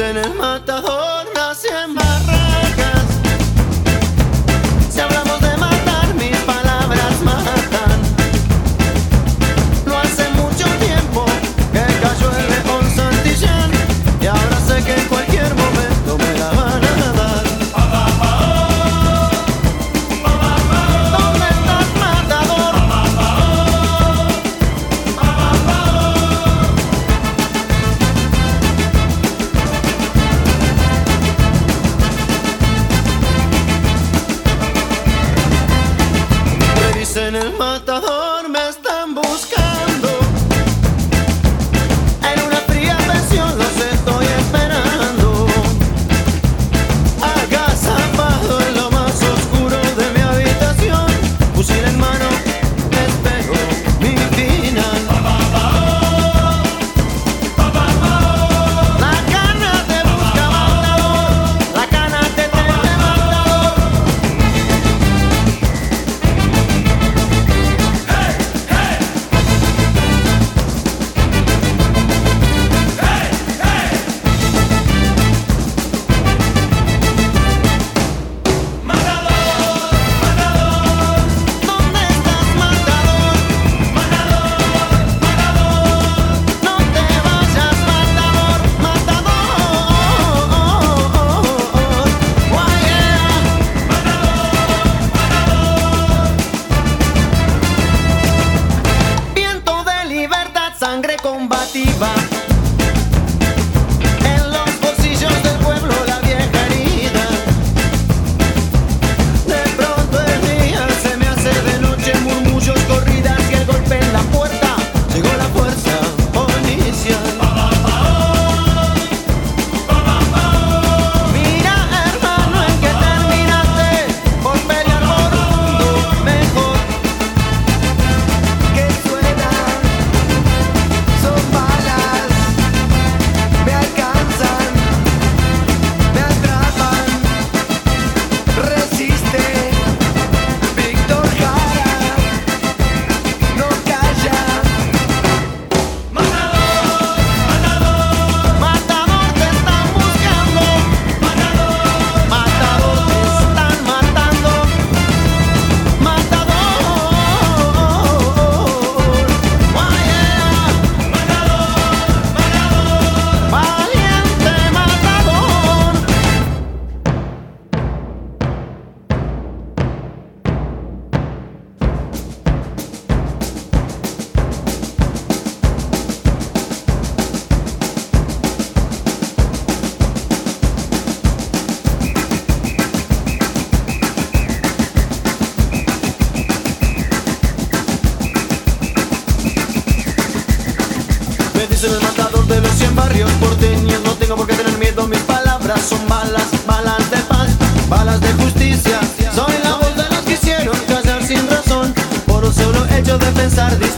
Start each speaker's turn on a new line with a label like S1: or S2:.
S1: en el matador la siembra. en el matador. combativa. barrio porteño No tengo por qué tener miedo, mis palabras son balas Balas de paz, balas de justicia. Soy la voz de los que hicieron callar sin razón Por un solo hecho de pensar distinto.